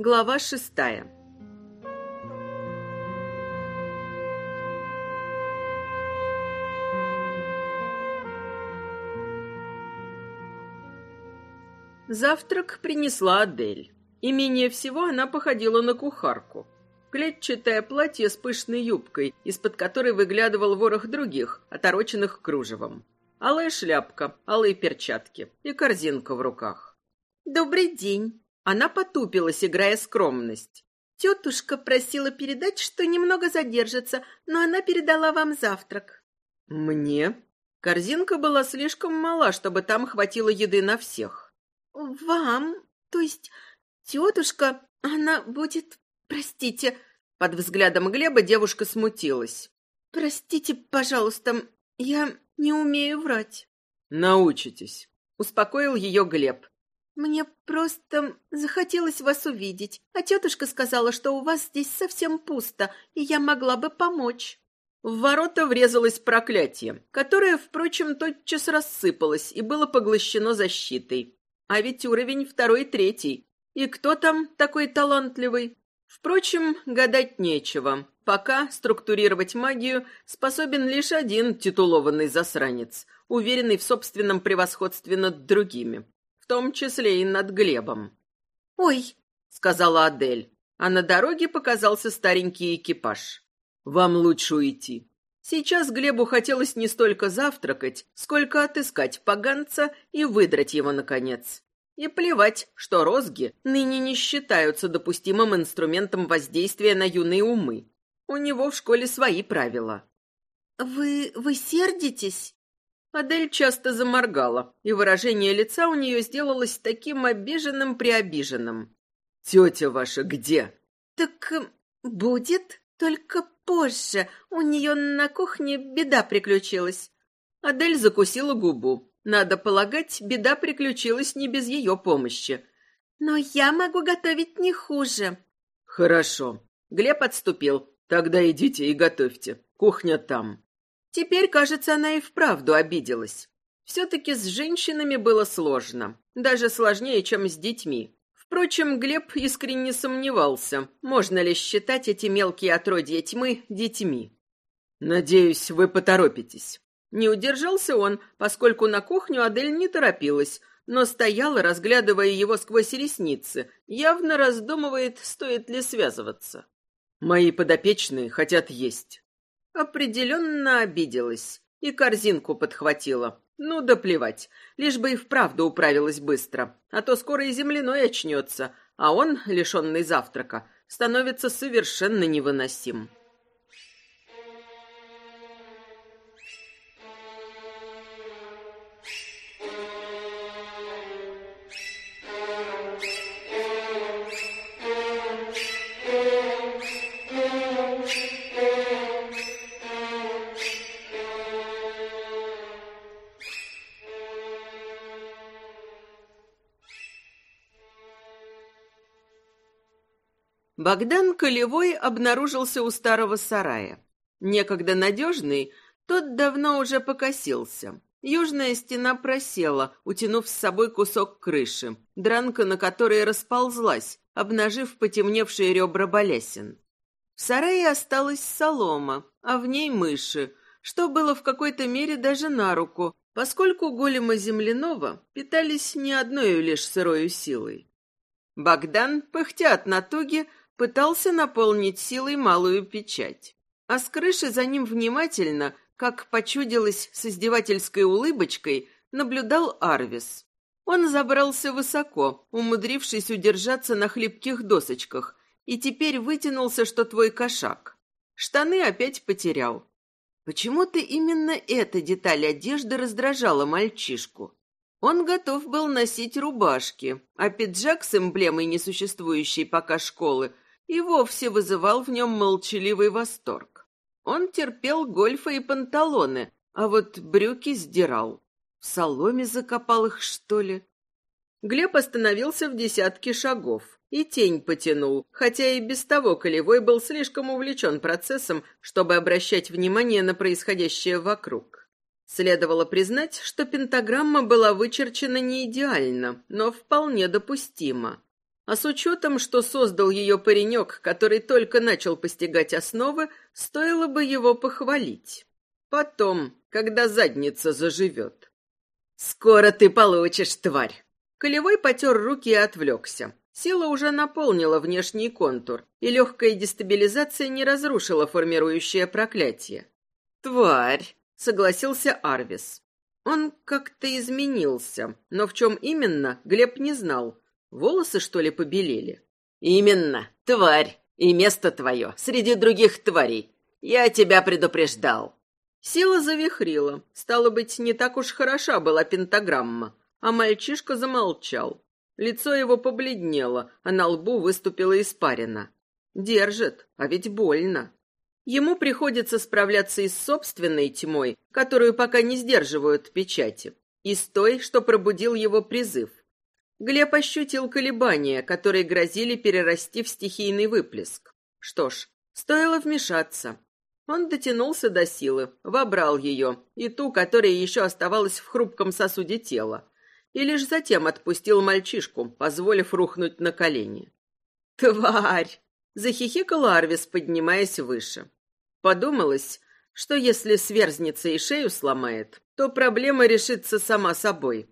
Глава шестая. Завтрак принесла Адель. И менее всего она походила на кухарку. Клетчатое платье с пышной юбкой, из-под которой выглядывал ворох других, отороченных кружевом. Алая шляпка, алые перчатки и корзинка в руках. «Добрый день!» Она потупилась, играя скромность. «Тетушка просила передать, что немного задержится, но она передала вам завтрак». «Мне?» Корзинка была слишком мала, чтобы там хватило еды на всех. «Вам? То есть тетушка, она будет «Простите». Под взглядом Глеба девушка смутилась. «Простите, пожалуйста, я не умею врать». «Научитесь», — успокоил ее Глеб. «Мне просто захотелось вас увидеть, а тетушка сказала, что у вас здесь совсем пусто, и я могла бы помочь». В ворота врезалось проклятие, которое, впрочем, тотчас рассыпалось и было поглощено защитой. А ведь уровень второй-третий. И кто там такой талантливый? Впрочем, гадать нечего. Пока структурировать магию способен лишь один титулованный засранец, уверенный в собственном превосходстве над другими, том числе и над Глебом. «Ой», — сказала Адель, а на дороге показался старенький экипаж. «Вам лучше уйти». Сейчас Глебу хотелось не столько завтракать, сколько отыскать поганца и выдрать его, наконец. И плевать, что розги ныне не считаются допустимым инструментом воздействия на юные умы. У него в школе свои правила. «Вы... вы сердитесь?» Адель часто заморгала, и выражение лица у нее сделалось таким обиженным-преобиженным. «Тетя ваша где?» «Так будет, только позже. У нее на кухне беда приключилась». Адель закусила губу. Надо полагать, беда приключилась не без ее помощи. Но я могу готовить не хуже. Хорошо. Глеб отступил. Тогда идите и готовьте. Кухня там. Теперь, кажется, она и вправду обиделась. Все-таки с женщинами было сложно. Даже сложнее, чем с детьми. Впрочем, Глеб искренне сомневался, можно ли считать эти мелкие отродья тьмы детьми. «Надеюсь, вы поторопитесь. Не удержался он, поскольку на кухню Адель не торопилась, но стояла, разглядывая его сквозь ресницы, явно раздумывает, стоит ли связываться. «Мои подопечные хотят есть». Определенно обиделась и корзинку подхватила. Ну да плевать, лишь бы и вправду управилась быстро, а то скоро и земляной очнется, а он, лишенный завтрака, становится совершенно невыносим. Богдан Колевой обнаружился у старого сарая. Некогда надежный, тот давно уже покосился. Южная стена просела, утянув с собой кусок крыши, дранка на которой расползлась, обнажив потемневшие ребра балясин. В сарае осталась солома, а в ней мыши, что было в какой-то мере даже на руку, поскольку голема земляного питались не одной лишь сырою силой. Богдан, пыхтя от натуги, пытался наполнить силой малую печать. А с крыши за ним внимательно, как почудилось с издевательской улыбочкой, наблюдал Арвис. Он забрался высоко, умудрившись удержаться на хлипких досочках, и теперь вытянулся, что твой кошак. Штаны опять потерял. Почему-то именно эта деталь одежды раздражала мальчишку. Он готов был носить рубашки, а пиджак с эмблемой несуществующей пока школы и вовсе вызывал в нем молчаливый восторг. Он терпел гольфа и панталоны, а вот брюки сдирал. В соломе закопал их, что ли? Глеб остановился в десятке шагов и тень потянул, хотя и без того Колевой был слишком увлечен процессом, чтобы обращать внимание на происходящее вокруг. Следовало признать, что пентаграмма была вычерчена не идеально, но вполне допустимо. А с учетом, что создал ее паренек, который только начал постигать основы, стоило бы его похвалить. Потом, когда задница заживет. «Скоро ты получишь, тварь!» Колевой потер руки и отвлекся. Сила уже наполнила внешний контур, и легкая дестабилизация не разрушила формирующее проклятие. «Тварь!» — согласился Арвис. Он как-то изменился, но в чем именно, Глеб не знал. Волосы, что ли, побелели? «Именно, тварь, и место твое среди других тварей. Я тебя предупреждал». Сила завихрила. Стало быть, не так уж хороша была пентаграмма. А мальчишка замолчал. Лицо его побледнело, а на лбу выступила испарина. Держит, а ведь больно. Ему приходится справляться и с собственной тьмой, которую пока не сдерживают печати, и с той, что пробудил его призыв. Глеб ощутил колебания, которые грозили перерасти в стихийный выплеск. Что ж, стоило вмешаться. Он дотянулся до силы, вобрал ее, и ту, которая еще оставалась в хрупком сосуде тела, и лишь затем отпустил мальчишку, позволив рухнуть на колени. «Тварь!» — захихикал Арвис, поднимаясь выше. Подумалось, что если сверзнется и шею сломает, то проблема решится сама собой.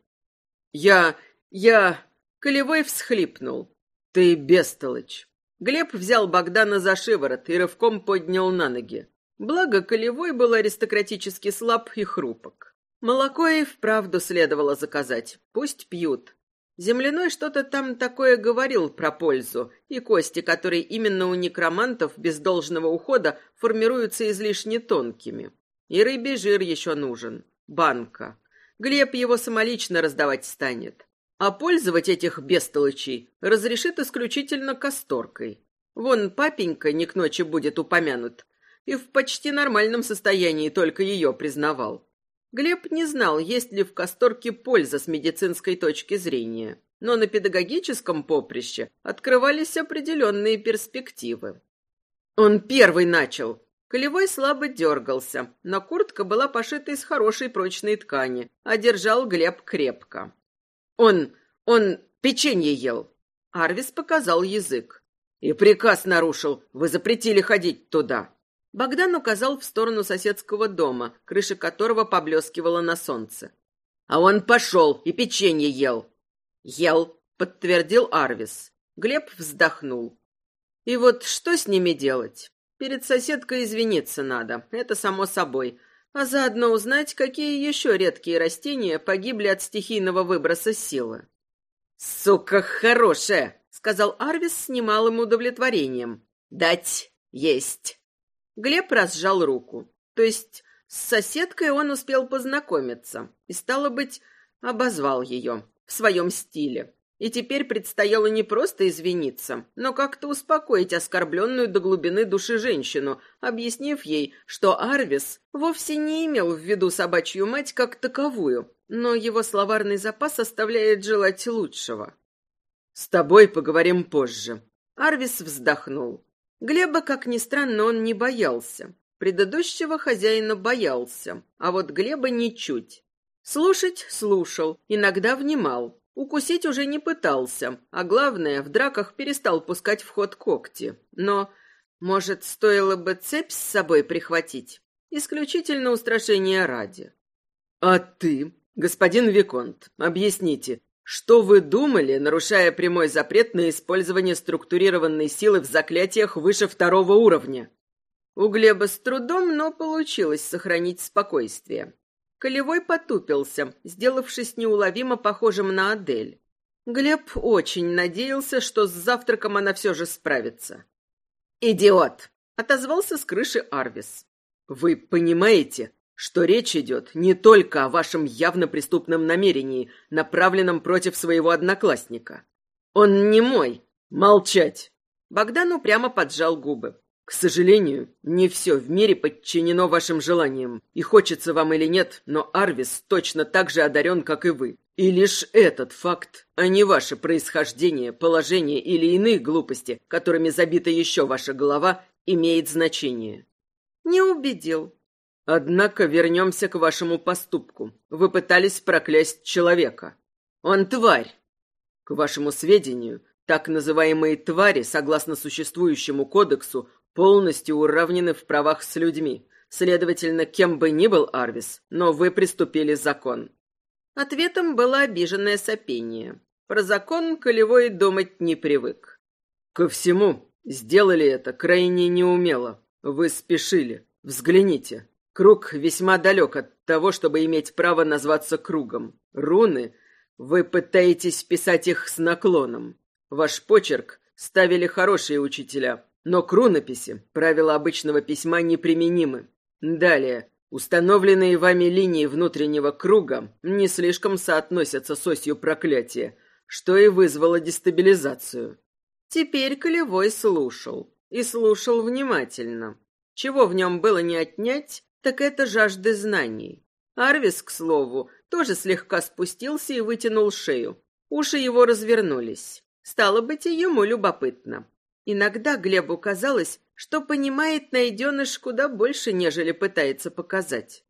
«Я... я...» — Колевой всхлипнул. «Ты бестолочь!» Глеб взял Богдана за шиворот и рывком поднял на ноги. Благо, Колевой был аристократически слаб и хрупок. Молоко и вправду следовало заказать. Пусть пьют. Земляной что-то там такое говорил про пользу, и кости, которые именно у некромантов без должного ухода формируются излишне тонкими. И рыбий жир еще нужен. Банка. Глеб его самолично раздавать станет. А пользовать этих бестолочей разрешит исключительно касторкой. Вон папенька не к ночи будет упомянут, и в почти нормальном состоянии только ее признавал. Глеб не знал, есть ли в Касторке польза с медицинской точки зрения, но на педагогическом поприще открывались определенные перспективы. Он первый начал. Колевой слабо дергался, но куртка была пошита из хорошей прочной ткани, а держал Глеб крепко. Он, он печенье ел. Арвис показал язык. И приказ нарушил, вы запретили ходить туда. Богдан указал в сторону соседского дома, крыша которого поблескивала на солнце. «А он пошел и печенье ел». «Ел», — подтвердил Арвис. Глеб вздохнул. «И вот что с ними делать? Перед соседкой извиниться надо, это само собой, а заодно узнать, какие еще редкие растения погибли от стихийного выброса силы». «Сука хорошая!» — сказал Арвис с немалым удовлетворением. «Дать есть!» Глеб разжал руку. То есть с соседкой он успел познакомиться и, стало быть, обозвал ее в своем стиле. И теперь предстояло не просто извиниться, но как-то успокоить оскорбленную до глубины души женщину, объяснив ей, что Арвис вовсе не имел в виду собачью мать как таковую, но его словарный запас оставляет желать лучшего. «С тобой поговорим позже». Арвис вздохнул. Глеба, как ни странно, он не боялся. Предыдущего хозяина боялся, а вот Глеба ничуть. Слушать слушал, иногда внимал. Укусить уже не пытался, а главное, в драках перестал пускать в ход когти. Но, может, стоило бы цепь с собой прихватить? Исключительно устрашение ради. «А ты, господин Виконт, объясните, что вы думали, нарушая прямой запрет на использование структурированной силы в заклятиях выше второго уровня? У Глеба с трудом, но получилось сохранить спокойствие. Колевой потупился, сделавшись неуловимо похожим на Адель. Глеб очень надеялся, что с завтраком она все же справится. «Идиот!» — отозвался с крыши Арвис. «Вы понимаете, что речь идет не только о вашем явно преступном намерении, направленном против своего одноклассника. Он не мой. Молчать. Богдан упрямо поджал губы. К сожалению, не все в мире подчинено вашим желаниям. И хочется вам или нет, но Арвис точно так же одарен, как и вы. И лишь этот факт, а не ваше происхождение, положение или иные глупости, которыми забита еще ваша голова, имеет значение. Не убедил. Однако вернемся к вашему поступку. Вы пытались проклясть человека. Он тварь. К вашему сведению, Так называемые твари, согласно существующему кодексу, полностью уравнены в правах с людьми. Следовательно, кем бы ни был Арвис, но вы приступили закон. Ответом было обиженное сопение. Про закон Колевой думать не привык. Ко всему, сделали это крайне неумело. Вы спешили. Взгляните. Круг весьма далек от того, чтобы иметь право назваться кругом. Руны, вы пытаетесь писать их с наклоном. Ваш почерк ставили хорошие учителя, но к рунописи правила обычного письма неприменимы. Далее, установленные вами линии внутреннего круга не слишком соотносятся с осью проклятия, что и вызвало дестабилизацию. Теперь Колевой слушал. И слушал внимательно. Чего в нем было не отнять, так это жажды знаний. Арвис, к слову, тоже слегка спустился и вытянул шею. Уши его развернулись. Стало быть, и ему любопытно. Иногда Глебу казалось, что понимает найденыш куда больше, нежели пытается показать.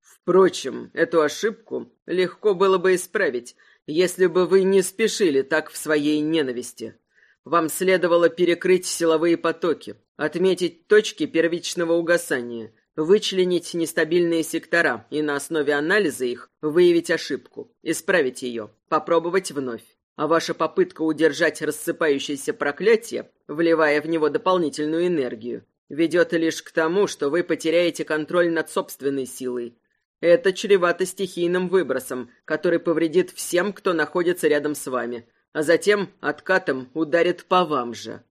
Впрочем, эту ошибку легко было бы исправить, если бы вы не спешили так в своей ненависти. Вам следовало перекрыть силовые потоки, отметить точки первичного угасания, вычленить нестабильные сектора и на основе анализа их выявить ошибку, исправить ее, попробовать вновь. А ваша попытка удержать рассыпающееся проклятие, вливая в него дополнительную энергию, ведет лишь к тому, что вы потеряете контроль над собственной силой. Это чревато стихийным выбросом, который повредит всем, кто находится рядом с вами, а затем откатом ударит по вам же.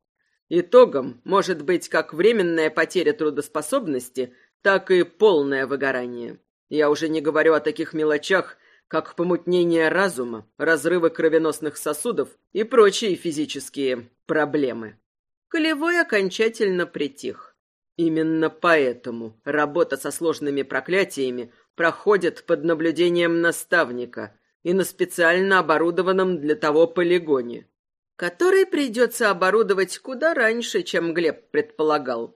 Итогом может быть как временная потеря трудоспособности, так и полное выгорание. Я уже не говорю о таких мелочах, как помутнение разума, разрывы кровеносных сосудов и прочие физические проблемы. Колевой окончательно притих. Именно поэтому работа со сложными проклятиями проходит под наблюдением наставника – и на специально оборудованном для того полигоне, который придется оборудовать куда раньше, чем Глеб предполагал.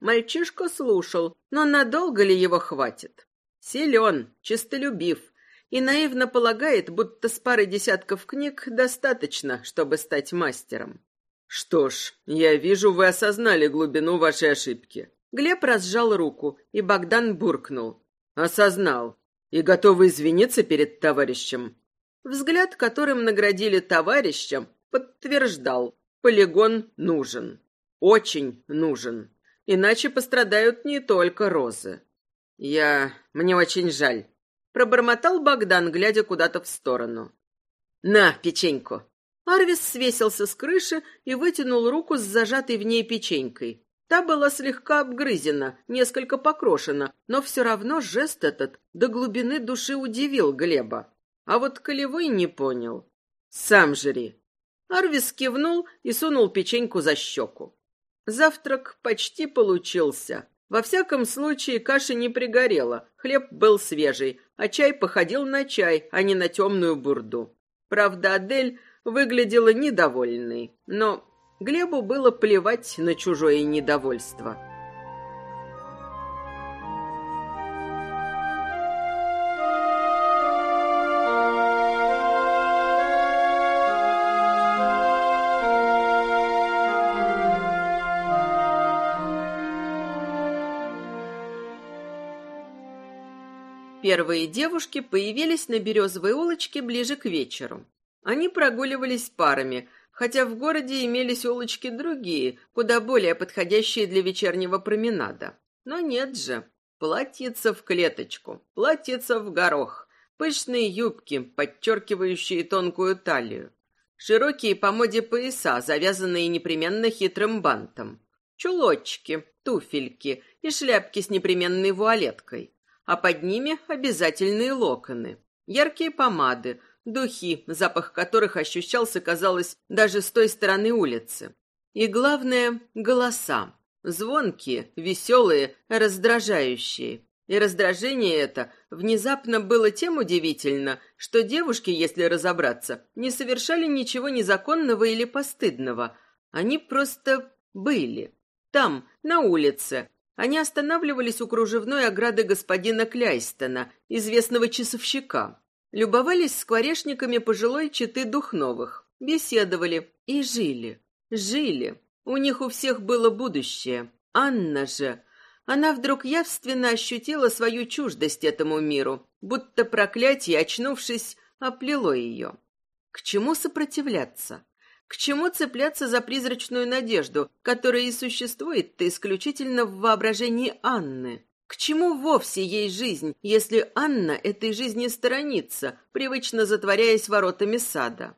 Мальчишка слушал, но надолго ли его хватит? Силен, честолюбив и наивно полагает, будто с пары десятков книг достаточно, чтобы стать мастером. Что ж, я вижу, вы осознали глубину вашей ошибки. Глеб разжал руку, и Богдан буркнул. Осознал. И готовы извиниться перед товарищем? Взгляд, которым наградили товарищем, подтверждал, полигон нужен. Очень нужен. Иначе пострадают не только розы. Я... мне очень жаль. Пробормотал Богдан, глядя куда-то в сторону. На, печеньку. Арвис свесился с крыши и вытянул руку с зажатой в ней печенькой. Та была слегка обгрызена, несколько покрошена, но все равно жест этот до глубины души удивил Глеба. А вот Колевой не понял. «Сам жри». Арвис кивнул и сунул печеньку за щеку. Завтрак почти получился. Во всяком случае, каша не пригорела, хлеб был свежий, а чай походил на чай, а не на темную бурду. Правда, Адель выглядела недовольной, но Глебу было плевать на чужое недовольство. Первые девушки появились на березовой улочке ближе к вечеру. Они прогуливались парами, хотя в городе имелись улочки другие, куда более подходящие для вечернего променада. Но нет же. Платьица в клеточку, платьица в горох, пышные юбки, подчеркивающие тонкую талию, широкие по моде пояса, завязанные непременно хитрым бантом, чулочки, туфельки и шляпки с непременной вуалеткой, а под ними обязательные локоны, яркие помады, Духи, запах которых ощущался, казалось, даже с той стороны улицы. И главное — голоса. Звонкие, веселые, раздражающие. И раздражение это внезапно было тем удивительно, что девушки, если разобраться, не совершали ничего незаконного или постыдного. Они просто были. Там, на улице. Они останавливались у кружевной ограды господина Кляйстона, известного часовщика любовались скворечниками пожилой четы Духновых, беседовали и жили. Жили. У них у всех было будущее. Анна же... Она вдруг явственно ощутила свою чуждость этому миру, будто проклятие, очнувшись, оплело ее. К чему сопротивляться? К чему цепляться за призрачную надежду, которая и существует-то исключительно в воображении Анны? К чему вовсе ей жизнь, если Анна этой жизни сторонится, привычно затворяясь воротами сада?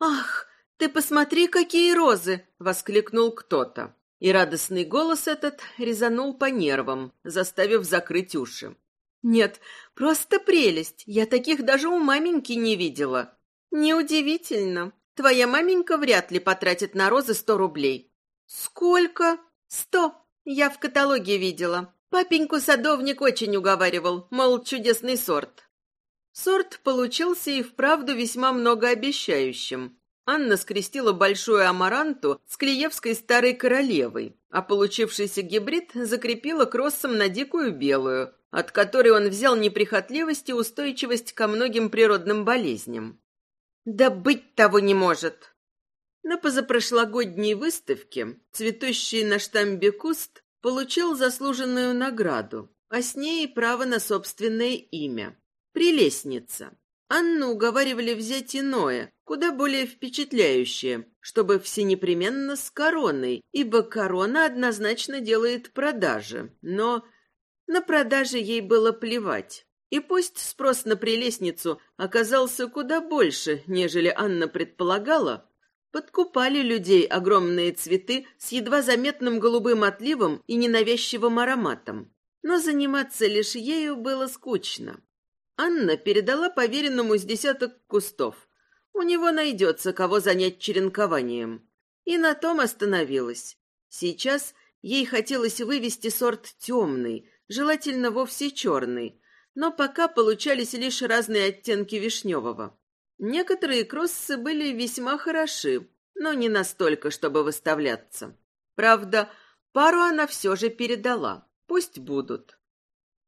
«Ах, ты посмотри, какие розы!» — воскликнул кто-то. И радостный голос этот резанул по нервам, заставив закрыть уши. «Нет, просто прелесть! Я таких даже у маменьки не видела!» «Неудивительно. Твоя маменька вряд ли потратит на розы сто рублей». «Сколько?» «Сто. Я в каталоге видела. Папеньку садовник очень уговаривал, мол, чудесный сорт. Сорт получился и вправду весьма многообещающим. Анна скрестила большую амаранту с Клеевской старой королевой, а получившийся гибрид закрепила кроссом на дикую белую, от которой он взял неприхотливость и устойчивость ко многим природным болезням. «Да быть того не может!» На позапрошлогодней выставке цветущий на штамбе куст получил заслуженную награду, а с ней право на собственное имя. Прелестница. Анну уговаривали взять иное, куда более впечатляющее, чтобы все непременно с короной, ибо корона однозначно делает продажи. Но на продаже ей было плевать. И пусть спрос на прелестницу оказался куда больше, нежели Анна предполагала, Подкупали людей огромные цветы с едва заметным голубым отливом и ненавязчивым ароматом. Но заниматься лишь ею было скучно. Анна передала поверенному с десяток кустов. У него найдется, кого занять черенкованием. И на том остановилась. Сейчас ей хотелось вывести сорт темный, желательно вовсе черный, но пока получались лишь разные оттенки вишневого. Некоторые кроссы были весьма хороши, но не настолько, чтобы выставляться. Правда, пару она все же передала. Пусть будут.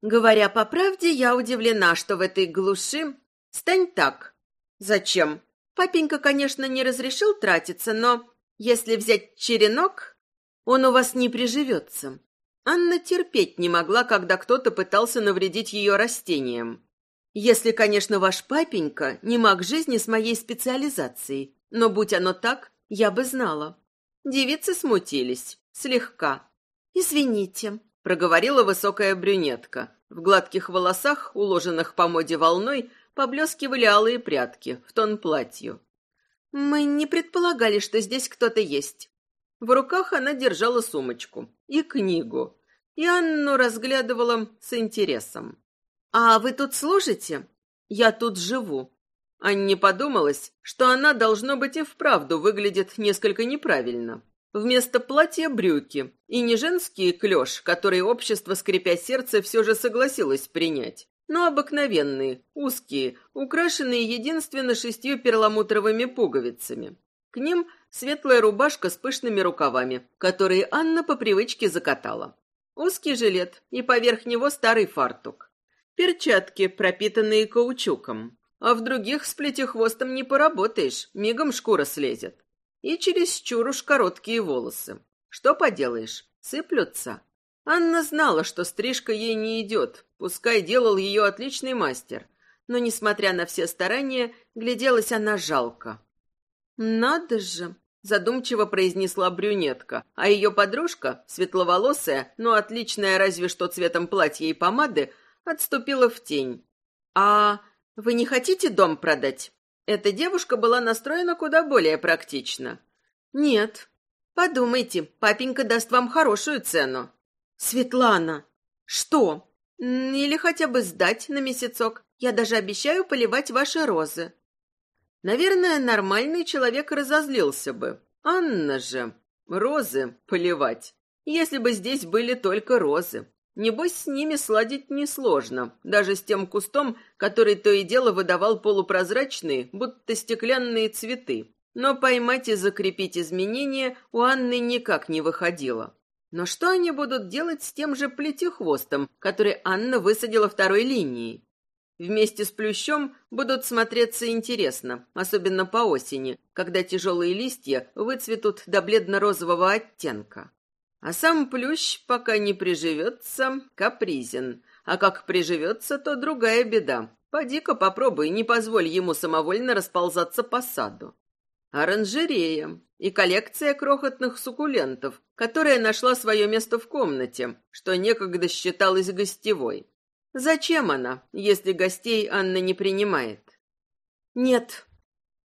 Говоря по правде, я удивлена, что в этой глуши... Стань так. Зачем? Папенька, конечно, не разрешил тратиться, но если взять черенок, он у вас не приживется. Анна терпеть не могла, когда кто-то пытался навредить ее растениям. Если, конечно, ваш папенька не маг жизни с моей специализацией, но будь оно так, я бы знала. Девицы смутились, слегка. «Извините», — проговорила высокая брюнетка. В гладких волосах, уложенных по моде волной, поблескивали алые прядки в тон платью. «Мы не предполагали, что здесь кто-то есть». В руках она держала сумочку и книгу, и Анну разглядывала с интересом. «А вы тут служите?» «Я тут живу». Анне подумалось, что она, должно быть, и вправду выглядит несколько неправильно. Вместо платья брюки, и не женские клеш, которые общество, скрипя сердце, все же согласилось принять, но обыкновенные, узкие, украшенные единственно шестью перламутровыми пуговицами. К ним светлая рубашка с пышными рукавами, которые Анна по привычке закатала. Узкий жилет и поверх него старый фартук. Перчатки, пропитанные каучуком. А в других с плетихвостом не поработаешь, мигом шкура слезет. И чересчур уж короткие волосы. Что поделаешь, сыплются. Анна знала, что стрижка ей не идет, пускай делал ее отличный мастер. Но, несмотря на все старания, гляделась она жалко. «Надо же!» — задумчиво произнесла брюнетка, а ее подружка, светловолосая, но отличная разве что цветом платья и помады, отступила в тень. «А вы не хотите дом продать?» Эта девушка была настроена куда более практично. «Нет. Подумайте, папенька даст вам хорошую цену». «Светлана!» «Что?» «Или хотя бы сдать на месяцок. Я даже обещаю поливать ваши розы». Наверное, нормальный человек разозлился бы. Анна же. Розы поливать. Если бы здесь были только розы. Небось, с ними сладить несложно, даже с тем кустом, который то и дело выдавал полупрозрачные, будто стеклянные цветы. Но поймать и закрепить изменения у Анны никак не выходило. Но что они будут делать с тем же плетихвостом, который Анна высадила второй линией? Вместе с плющом будут смотреться интересно, особенно по осени, когда тяжелые листья выцветут до бледно-розового оттенка. А сам плющ, пока не приживется, капризен. А как приживется, то другая беда. Поди-ка попробуй, не позволь ему самовольно расползаться по саду. Оранжерея и коллекция крохотных суккулентов, которая нашла свое место в комнате, что некогда считалось гостевой. Зачем она, если гостей Анна не принимает? Нет.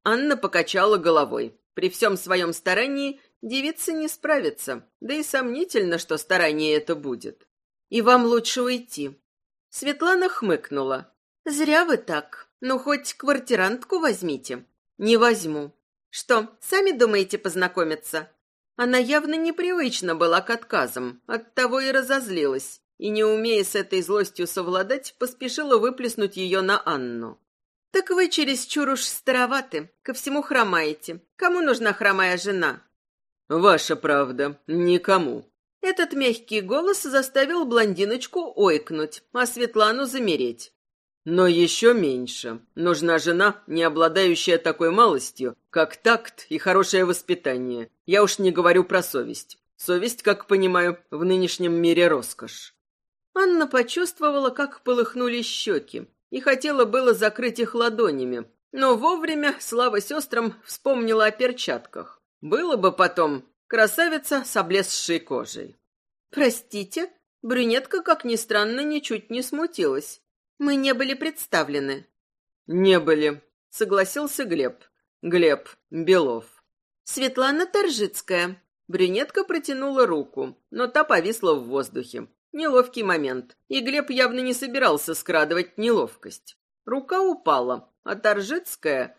Анна покачала головой. При всем своем старании девица не справится, да и сомнительно, что старание это будет. И вам лучше уйти. Светлана хмыкнула. Зря вы так. Ну, хоть квартирантку возьмите. Не возьму. Что, сами думаете познакомиться? Она явно непривычна была к отказам, оттого и разозлилась, и, не умея с этой злостью совладать, поспешила выплеснуть ее на Анну. «Так вы чересчур уж староваты, ко всему хромаете. Кому нужна хромая жена?» «Ваша правда, никому». Этот мягкий голос заставил блондиночку ойкнуть, а Светлану замереть. Но еще меньше. Нужна жена, не обладающая такой малостью, как такт и хорошее воспитание. Я уж не говорю про совесть. Совесть, как понимаю, в нынешнем мире роскошь. Анна почувствовала, как полыхнули щеки, и хотела было закрыть их ладонями, но вовремя Слава сестрам вспомнила о перчатках. Было бы потом красавица с облезшей кожей. «Простите?» Брюнетка, как ни странно, ничуть не смутилась. Мы не были представлены. Не были, согласился Глеб. Глеб Белов. Светлана Торжицкая. Брюнетка протянула руку, но та повисла в воздухе. Неловкий момент, и Глеб явно не собирался скрадывать неловкость. Рука упала, а Торжицкая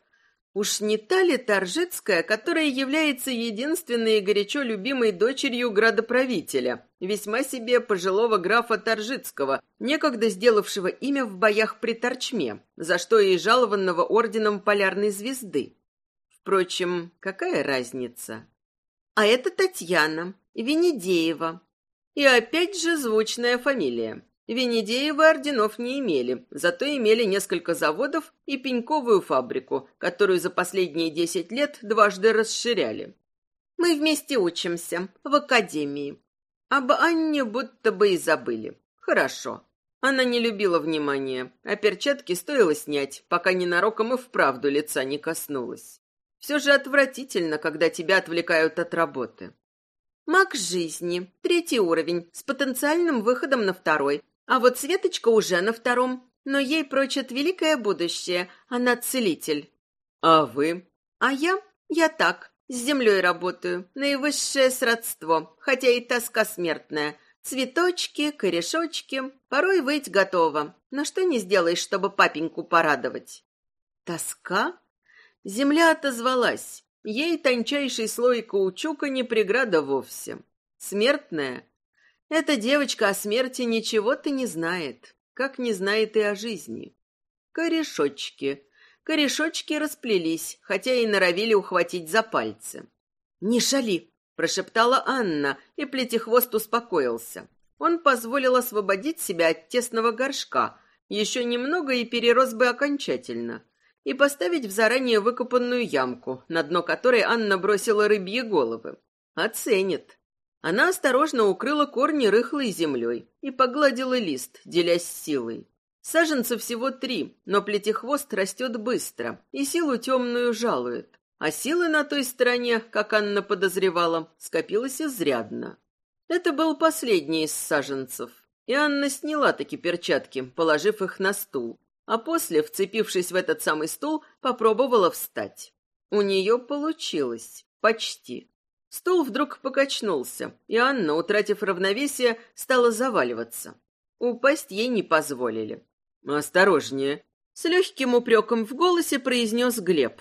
Уж не та ли Торжицкая, которая является единственной и горячо любимой дочерью градоправителя, весьма себе пожилого графа Торжицкого, некогда сделавшего имя в боях при Торчме, за что и жалованного орденом Полярной Звезды? Впрочем, какая разница? А это Татьяна, Венедеева. И опять же звучная фамилия. Венедеевы орденов не имели, зато имели несколько заводов и пеньковую фабрику, которую за последние десять лет дважды расширяли. Мы вместе учимся, в академии. Об Анне будто бы и забыли. Хорошо. Она не любила внимания, а перчатки стоило снять, пока ненароком и вправду лица не коснулась. Все же отвратительно, когда тебя отвлекают от работы. Маг жизни, третий уровень, с потенциальным выходом на второй, а вот Светочка уже на втором, но ей прочат великое будущее, она целитель. А вы? А я? Я так, с землей работаю, наивысшее сродство, хотя и тоска смертная. Цветочки, корешочки, порой выть готова. Но что не сделаешь, чтобы папеньку порадовать? Тоска? Земля отозвалась. Ей тончайший слой каучука не преграда вовсе. Смертная эта девочка о смерти ничего-то не знает, как не знает и о жизни. Корешочки. Корешочки расплелись, хотя и норовили ухватить за пальцы. «Не шали!» – прошептала Анна, и плетихвост успокоился. Он позволил освободить себя от тесного горшка, еще немного и перерос бы окончательно, и поставить в заранее выкопанную ямку, на дно которой Анна бросила рыбьи головы. Оценит. Она осторожно укрыла корни рыхлой землей и погладила лист, делясь силой. Саженцев всего три, но плетихвост растет быстро и силу темную жалует. А силы на той стороне, как Анна подозревала, скопилось изрядно. Это был последний из саженцев, и Анна сняла таки перчатки, положив их на стул, а после, вцепившись в этот самый стул, попробовала встать. У нее получилось. Почти. Стул вдруг покачнулся, и Анна, утратив равновесие, стала заваливаться. Упасть ей не позволили. «Осторожнее!» С легким упреком в голосе произнес Глеб.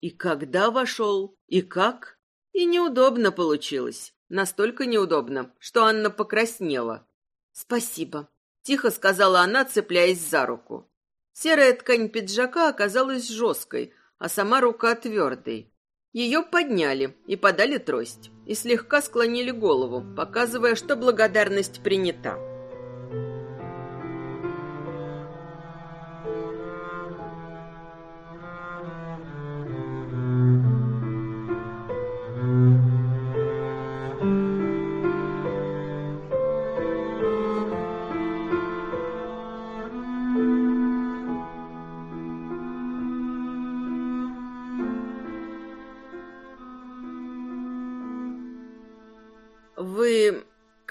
И когда вошел, и как? И неудобно получилось. Настолько неудобно, что Анна покраснела. «Спасибо», — тихо сказала она, цепляясь за руку. Серая ткань пиджака оказалась жесткой, а сама рука твердой. Ее подняли и подали трость, и слегка склонили голову, показывая, что благодарность принята.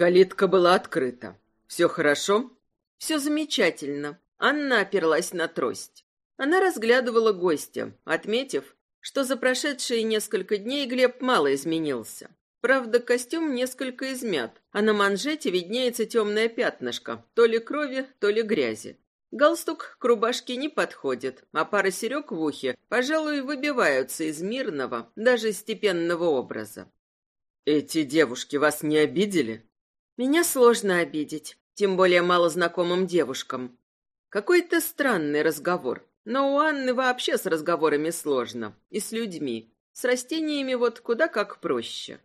Калитка была открыта. Все хорошо? Все замечательно. Анна оперлась на трость. Она разглядывала гостя, отметив, что за прошедшие несколько дней Глеб мало изменился. Правда, костюм несколько измят, а на манжете виднеется темное пятнышко, то ли крови, то ли грязи. Галстук к рубашке не подходит, а пара серег в ухе, пожалуй, выбиваются из мирного, даже степенного образа. «Эти девушки вас не обидели?» «Меня сложно обидеть, тем более малознакомым девушкам. Какой-то странный разговор, но у Анны вообще с разговорами сложно, и с людьми. С растениями вот куда как проще.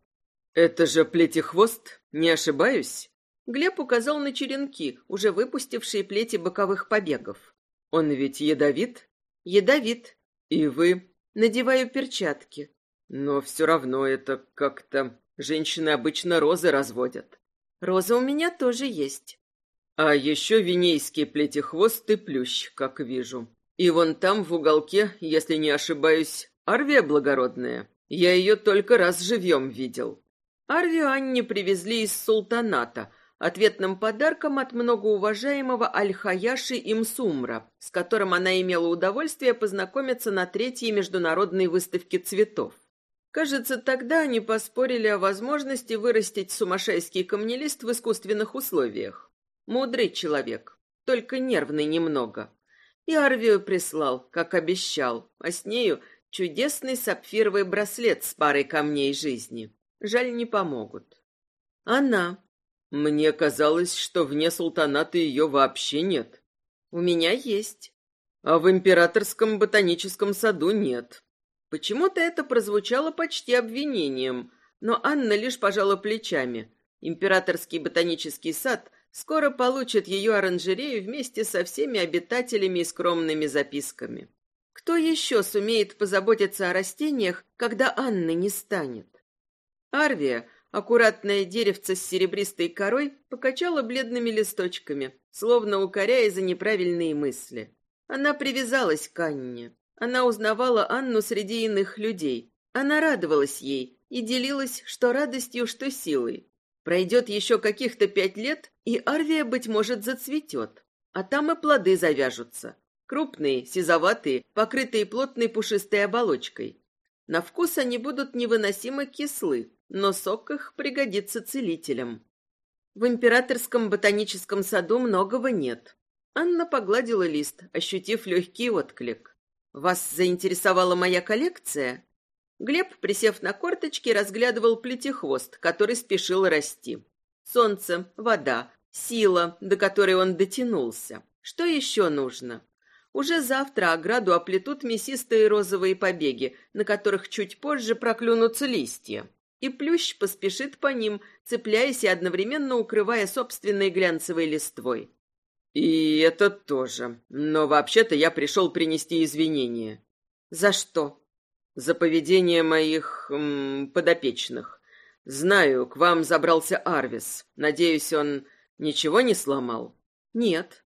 «Это же плетихвост, не ошибаюсь?» Глеб указал на черенки, уже выпустившие плети боковых побегов. «Он ведь ядовит?» «Ядовит». «И вы?» «Надеваю перчатки». «Но все равно это как-то... Женщины обычно розы разводят». «Роза у меня тоже есть». «А еще винейский плетихвост и плющ, как вижу. И вон там, в уголке, если не ошибаюсь, арвия благородная. Я ее только раз живьем видел». Арвию Анне привезли из султаната, ответным подарком от многоуважаемого Аль-Хаяши Имсумра, с которым она имела удовольствие познакомиться на третьей международной выставке цветов. Кажется, тогда они поспорили о возможности вырастить сумасшедший камнелист в искусственных условиях. Мудрый человек, только нервный немного. И Арвию прислал, как обещал, а с нею чудесный сапфировый браслет с парой камней жизни. Жаль, не помогут. Она. Мне казалось, что вне султаната ее вообще нет. У меня есть. А в императорском ботаническом саду нет. Почему-то это прозвучало почти обвинением, но Анна лишь пожала плечами. Императорский ботанический сад скоро получит ее оранжерею вместе со всеми обитателями и скромными записками. Кто еще сумеет позаботиться о растениях, когда Анны не станет? Арвия, аккуратное деревце с серебристой корой, покачала бледными листочками, словно укоряя за неправильные мысли. Она привязалась к Анне. Она узнавала Анну среди иных людей. Она радовалась ей и делилась что радостью, что силой. Пройдет еще каких-то пять лет, и Арвия, быть может, зацветет. А там и плоды завяжутся. Крупные, сизоватые, покрытые плотной пушистой оболочкой. На вкус они будут невыносимо кислы, но сок их пригодится целителям. В императорском ботаническом саду многого нет. Анна погладила лист, ощутив легкий отклик. «Вас заинтересовала моя коллекция?» Глеб, присев на корточки, разглядывал плетихвост, который спешил расти. Солнце, вода, сила, до которой он дотянулся. Что еще нужно? Уже завтра ограду оплетут мясистые розовые побеги, на которых чуть позже проклюнутся листья и плющ поспешит по ним, цепляясь и одновременно укрывая собственной глянцевой листвой. «И это тоже. Но вообще-то я пришел принести извинения». «За что?» «За поведение моих... М, подопечных. Знаю, к вам забрался Арвис. Надеюсь, он ничего не сломал?» «Нет».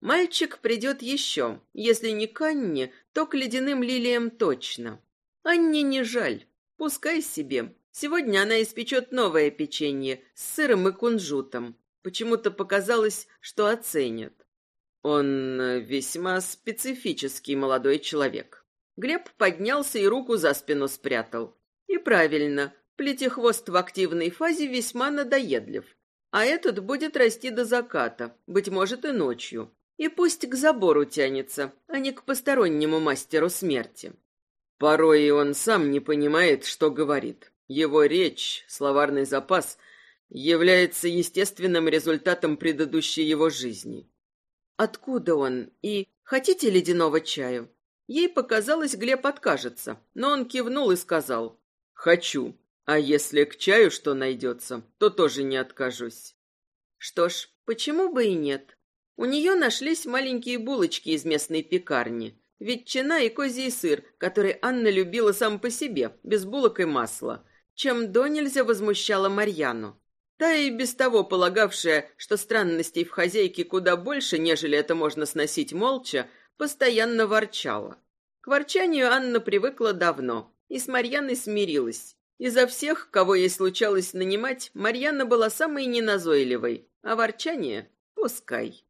«Мальчик придет еще. Если не к Анне, то к ледяным лилиям точно. Анне не жаль. Пускай себе. Сегодня она испечет новое печенье с сыром и кунжутом. Почему-то показалось, что оценят. Он э, весьма специфический молодой человек. Глеб поднялся и руку за спину спрятал. И правильно, плетихвост в активной фазе весьма надоедлив. А этот будет расти до заката, быть может и ночью. И пусть к забору тянется, а не к постороннему мастеру смерти. Порой и он сам не понимает, что говорит. Его речь, словарный запас, является естественным результатом предыдущей его жизни. Откуда он? И хотите ледяного чаю? Ей показалось, Глеб откажется, но он кивнул и сказал. Хочу. А если к чаю что найдется, то тоже не откажусь. Что ж, почему бы и нет? У нее нашлись маленькие булочки из местной пекарни, ветчина и козий сыр, который Анна любила сам по себе, без булок и масла – чем до нельзя возмущала Марьяну. Та и без того полагавшая, что странностей в хозяйке куда больше, нежели это можно сносить молча, постоянно ворчала. К ворчанию Анна привыкла давно и с Марьяной смирилась. Изо всех, кого ей случалось нанимать, Марьяна была самой неназойливой, а ворчание — пускай.